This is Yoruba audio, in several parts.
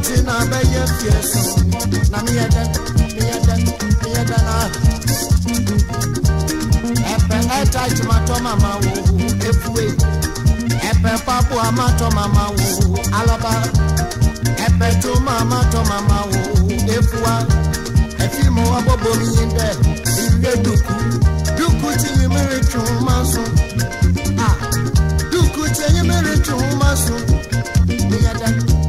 ate na bɛyɛ fie so na meyɛ dɛn meyɛ dɛn meyɛ dɛn a ɛpɛ ɛta tomatɔ mama wo efue ɛpɛ papo amatɔ mama wo alaba ɛpɛ toma amatɔ mama wo efua ɛfi e mo abobo mi yi dɛ iwe duku duku ti yi mi retu ma so ah. duku ti mi mi retu ma mi meyɛ dɛn.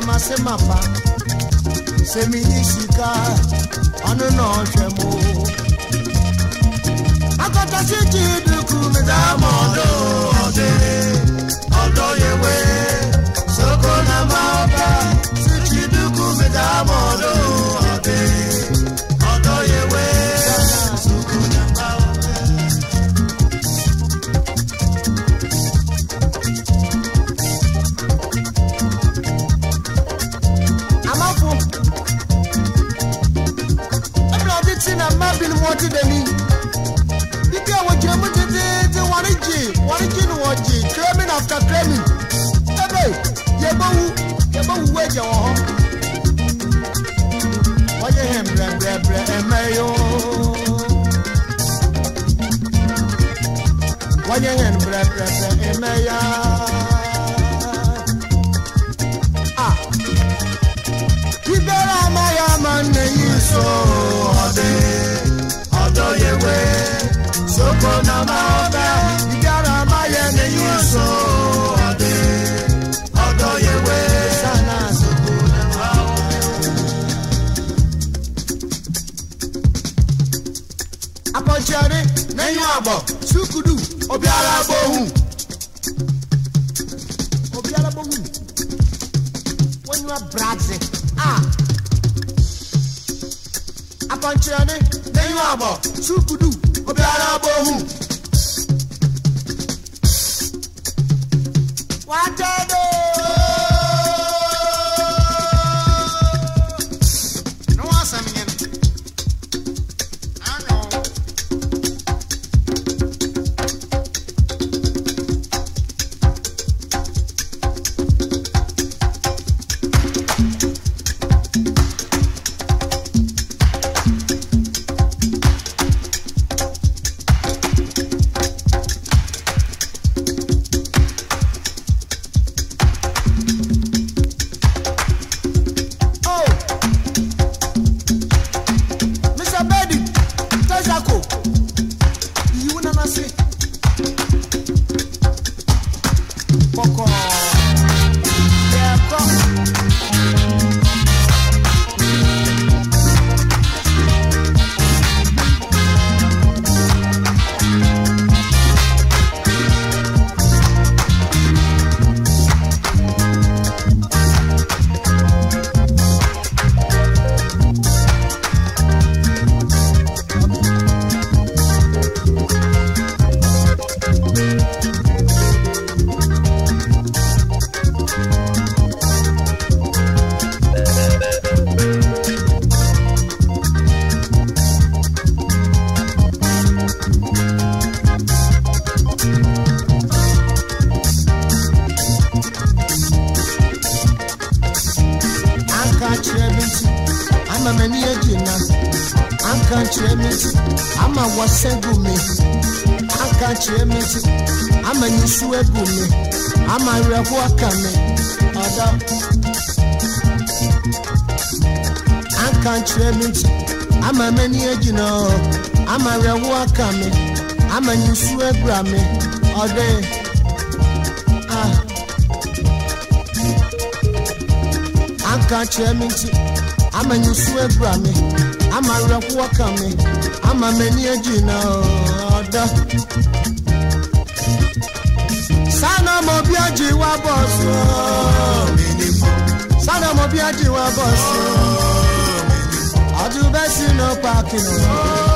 sema sema pa semi isika anu na ọjọ mu. akọta sí ti dùkú mi dáàmú ọdọ ọdẹ ọdọ yẹwẹ sọkọ náà máa bá sí ti dùkú mi dáàmú ọdọ. ti dẹ̀mí. Dídí àwọn jẹ́ mú títí tí wọ́n rí jì wọ́n rí jì ní wọ́n jì claiming after claiming. Ẹ̀bẹ̀ yẹ bó wu yẹ bó wu wẹ́jẹ̀ wọ̀ họ́. Wọ́n yẹ hẹ̀ mbrẹ̀mbrẹ̀mbrẹ̀ ẹ̀mẹ́ yó. Wọ́n yẹ hẹ̀ mbrẹ̀mbrẹ̀mbrẹ̀ ẹ̀mẹ́ yá. Ah. Bíbélà máa yá máa ń nẹ̀yìn sọ̀rọ̀ ọ̀dẹ́. Otoyewe Soko na maobe Igara maye ni Ade Otoyewe Sana soko na maobe Apọ̀jẹ̀rí lẹ́yìn ṣùkúdù òbí alábòhùn. Òbí alábòhùn wọ́n ní wọ́n brazil. Apọ̀jẹ̀rí. nínú àmọ̀ ṣùkúdù ara bohùn. wá jẹ́ ada aka nkyerɛ me nti ama m'ani agyina hɔ ama aka me ama agura ah. me ɔde a aka nkyerɛ me nti ama nyisu agura me ama werɛho aka me ama m'ani agyina hɔ ɔda ají wá bọ̀ sí o. sáré ọmọ bí ají wá bọ̀ sí o. ọdún bẹ́ẹ̀ náà pàkì o.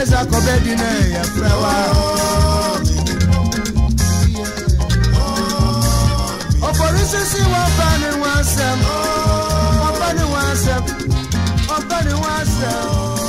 Teresa kobedi ne ya frewa. Ọ̀pọ̀lú sísí wọn bá ní wọn sẹ́m. Ọ̀pọ̀ ní wọn sẹ́m. Ọ̀pọ̀ ní wọn sẹ́m.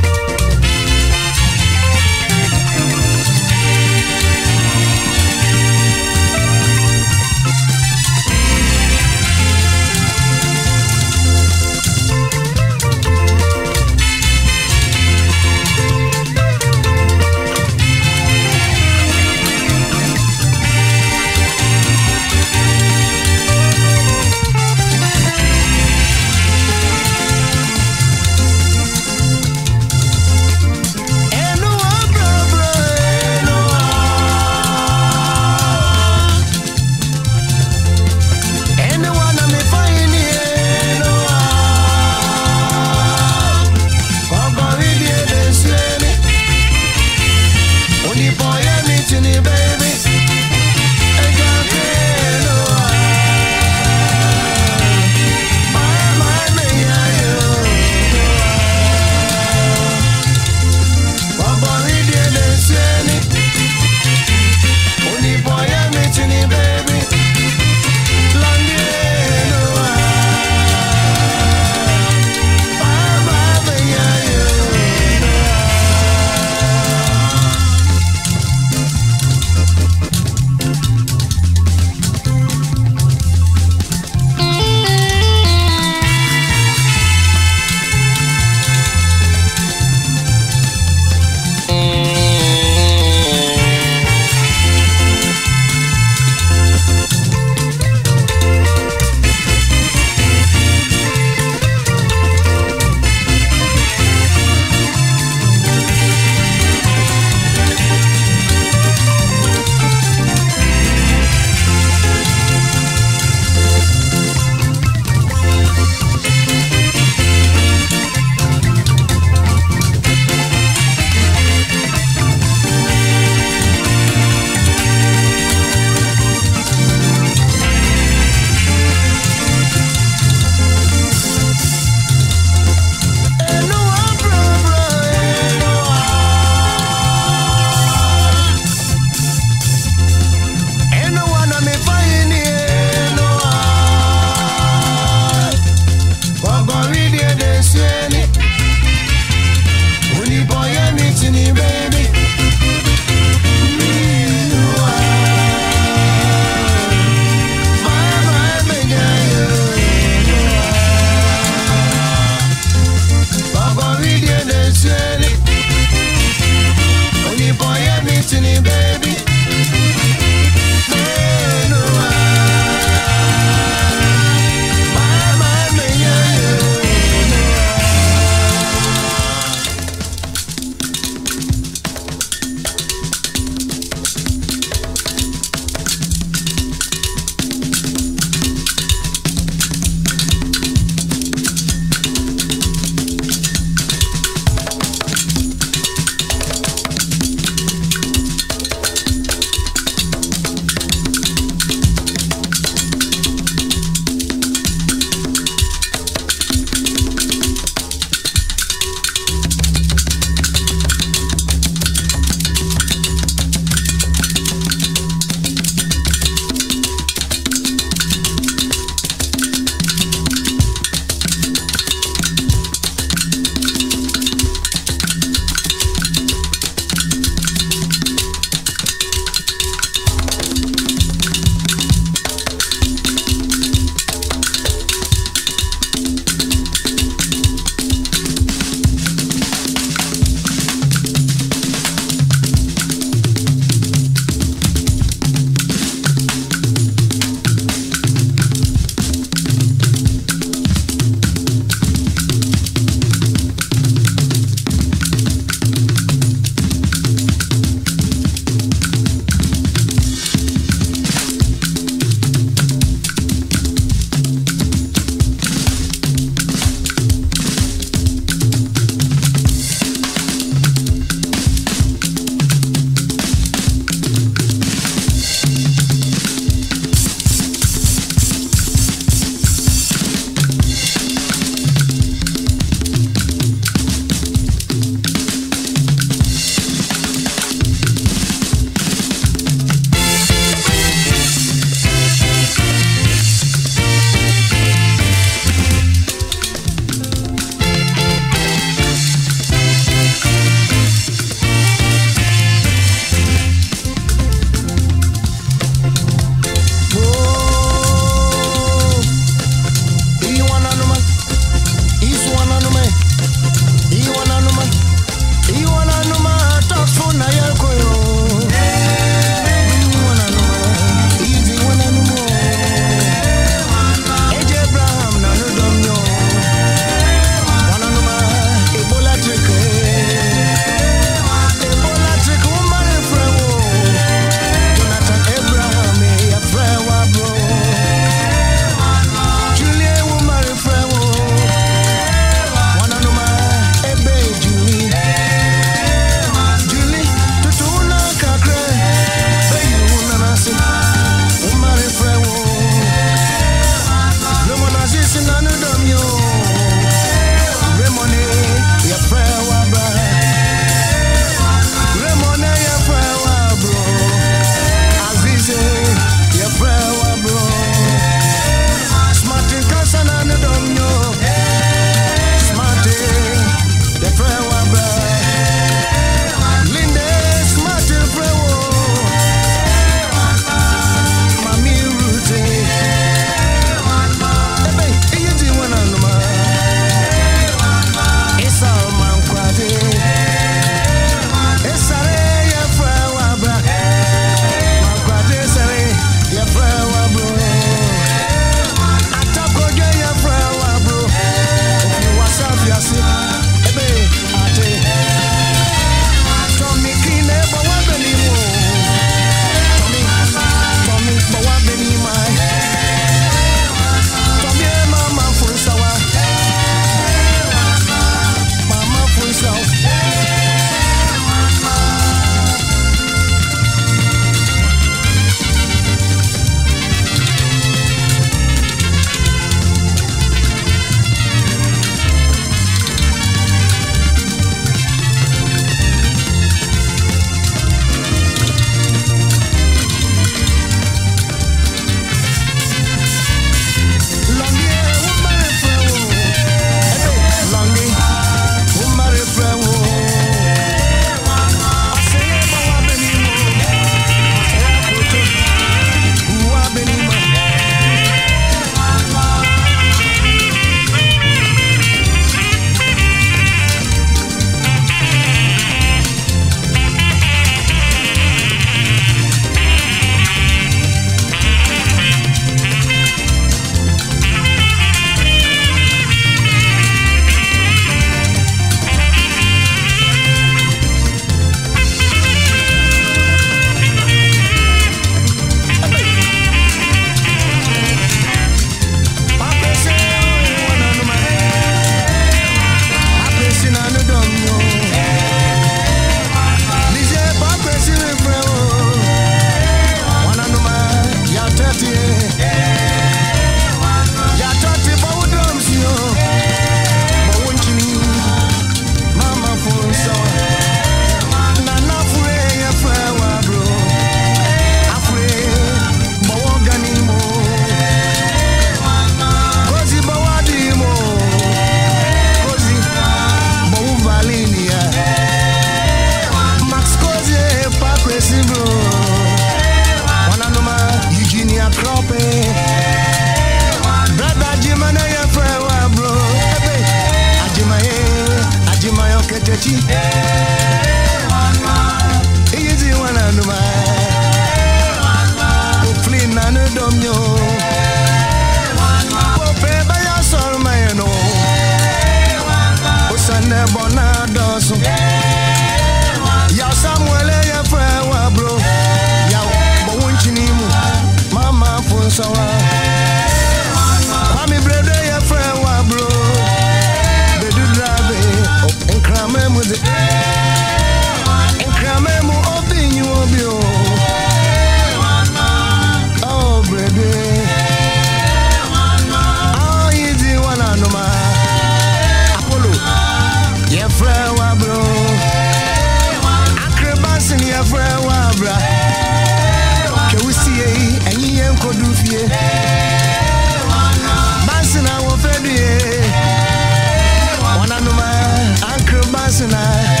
tonight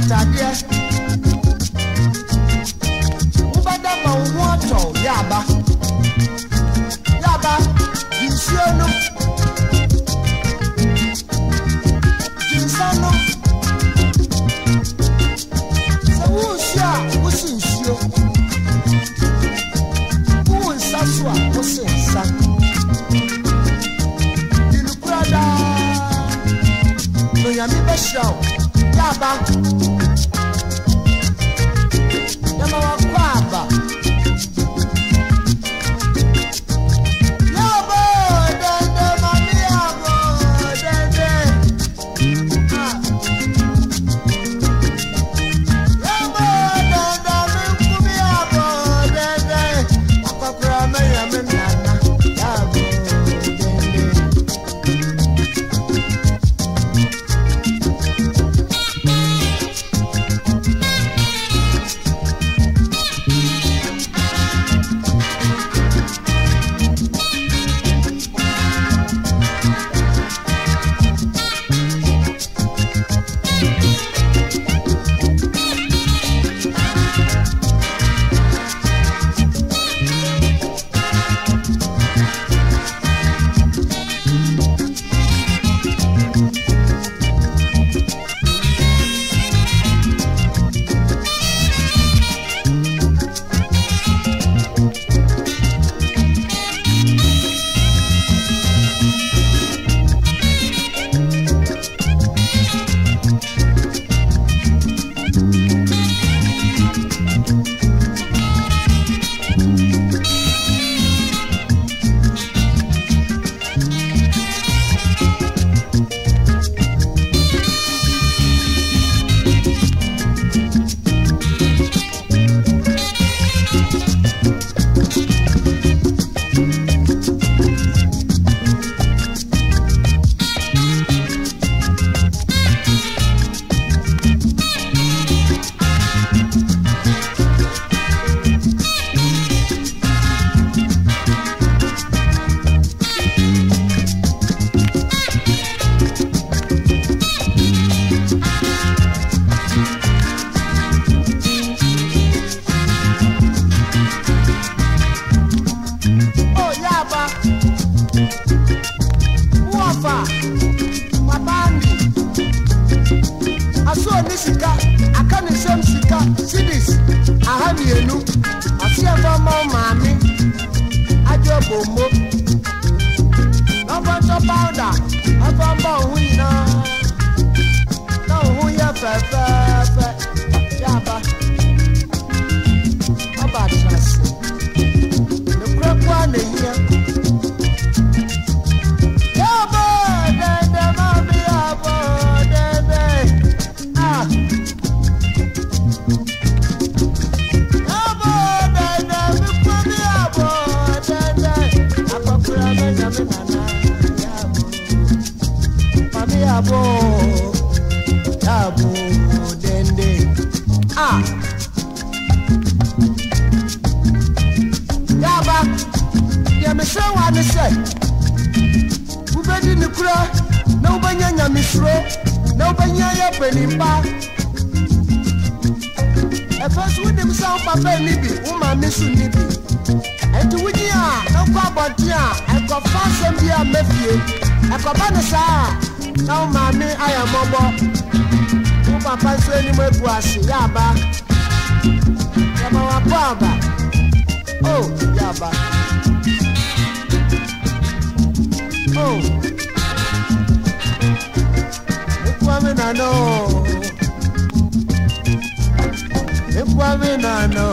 atadeɛ wobɛda ma wo ho atɔw yaba yaba nsuo no nsa no sɛ wonsuo a wose nsuo wowo nsa so a wose nsa yaba na wobɛnya yɛ panimba ɛfɛ so wonim sɛ wopapa ni bi wo maame so ni bi ɛnti wogye a na wokɔ abɔnten a ɛkɔfa asɛm bi a mafie ɛkɔba no saa a na wo maame ayɛ mmɔbɔ wo papa nso anim abu ase yɛ aba yɛma wapɔ aba o yɛ o oh. nano Ekwa we nano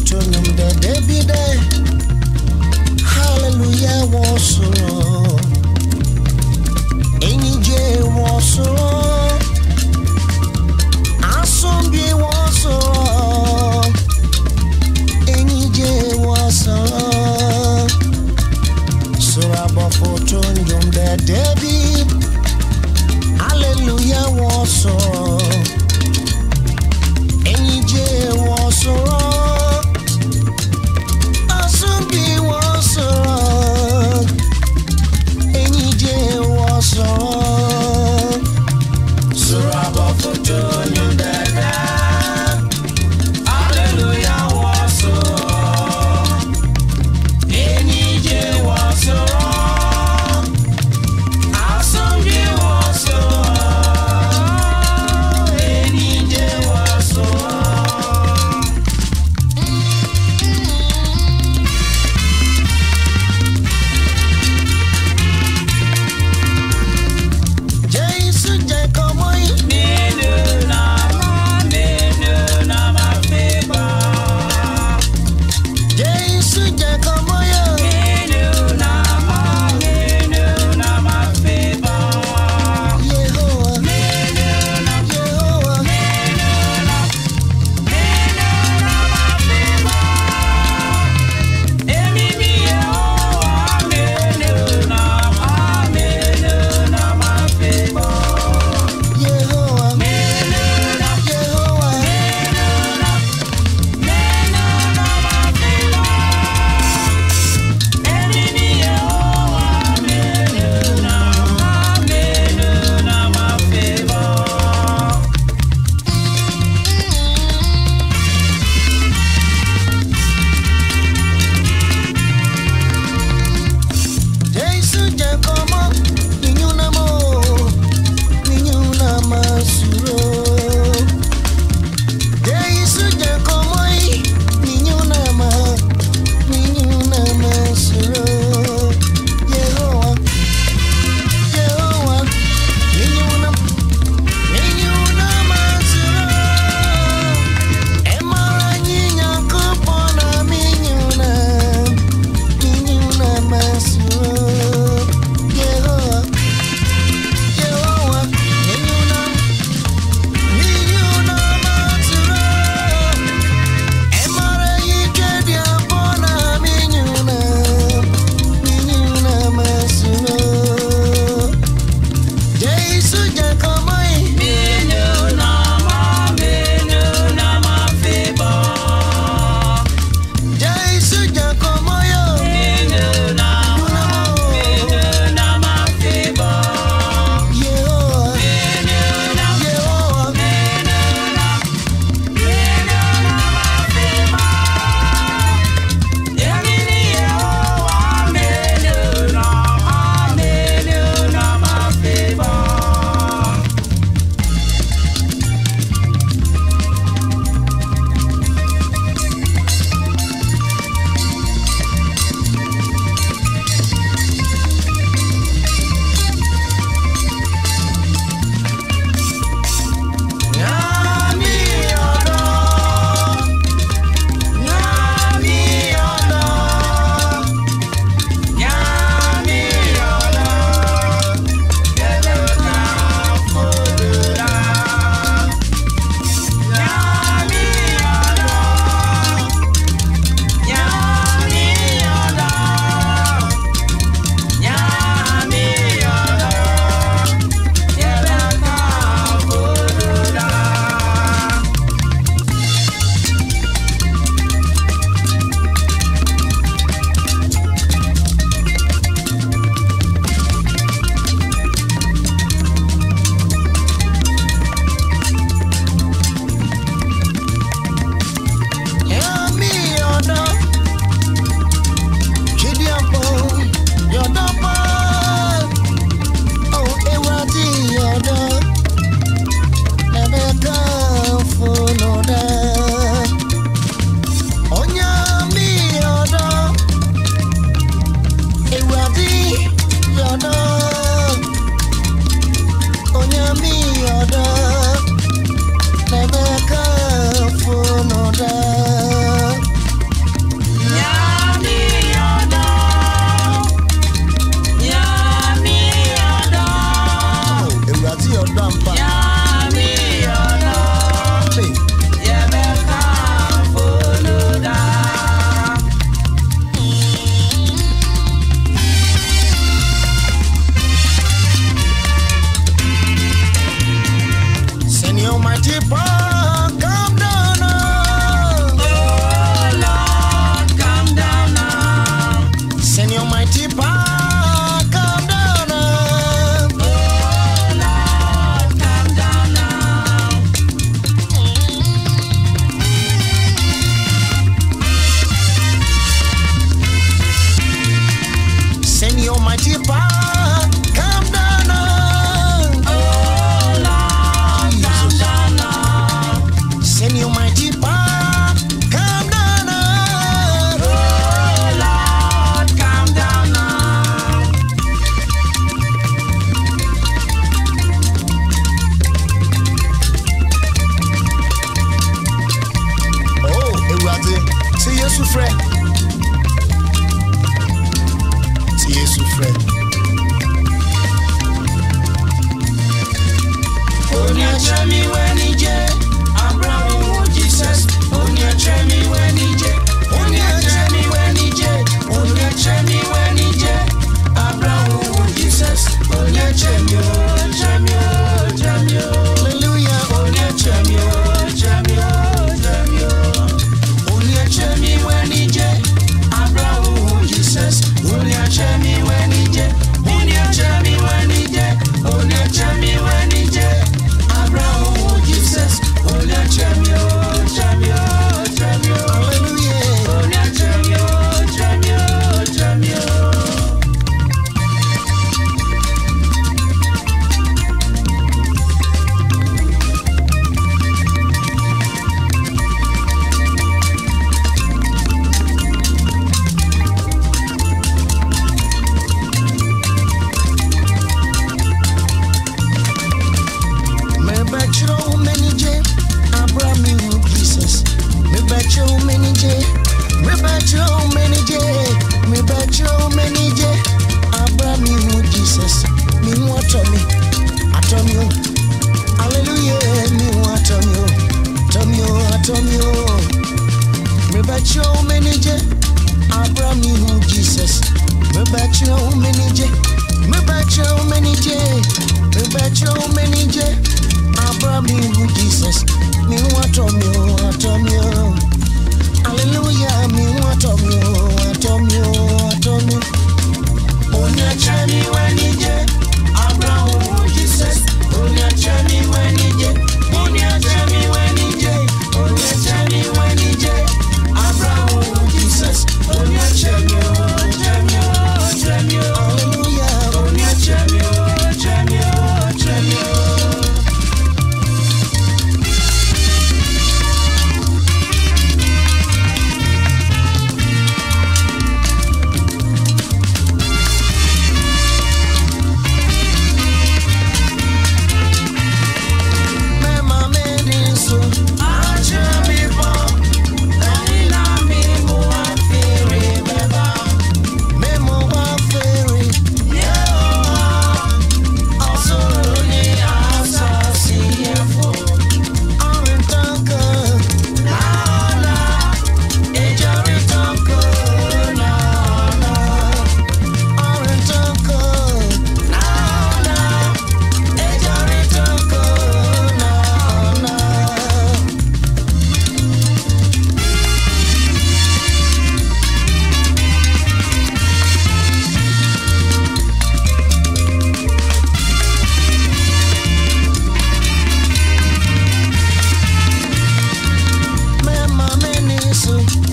ojú ọ̀nà mọ̀dẹ́dẹ́ dẹ́ hallelujah wọ́n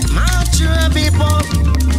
March people.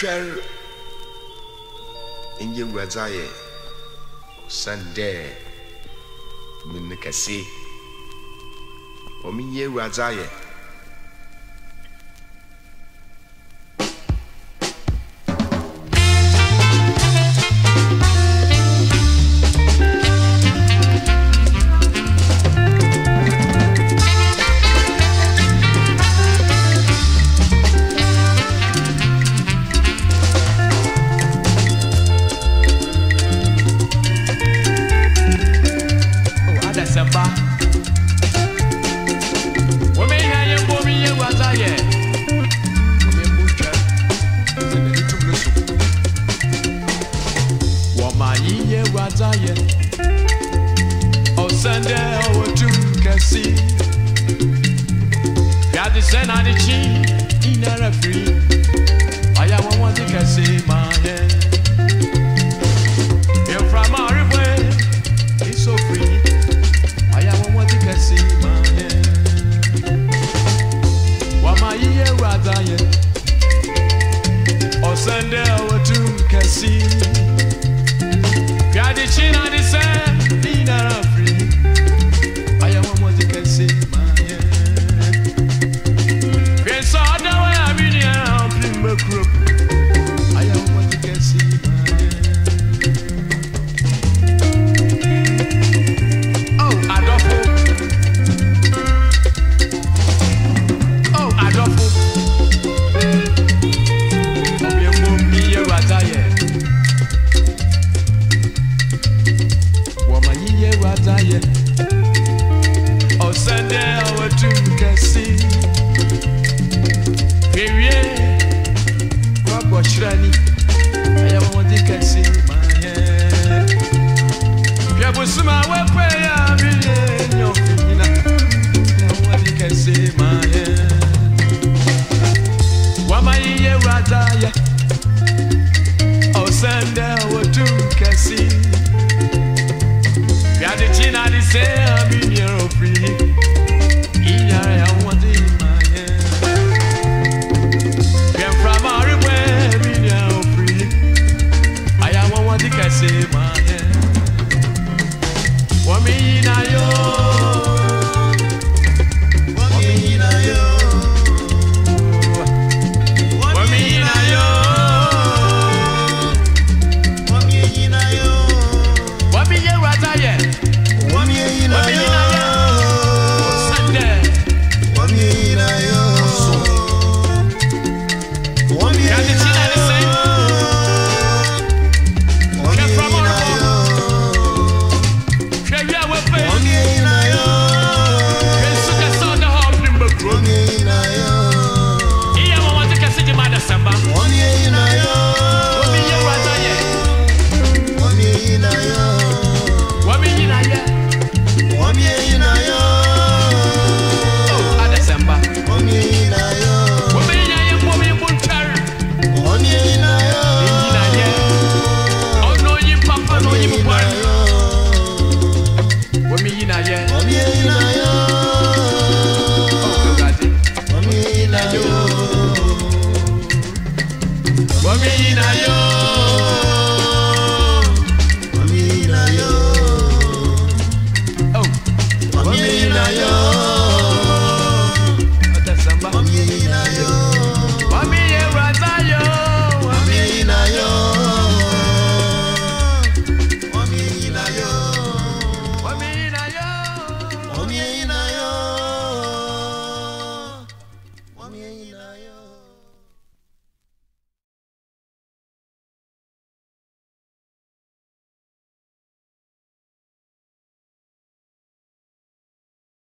ntwɛn nye wurade ayɛ san dɛ mene kɛse wɔn nye ayɛ.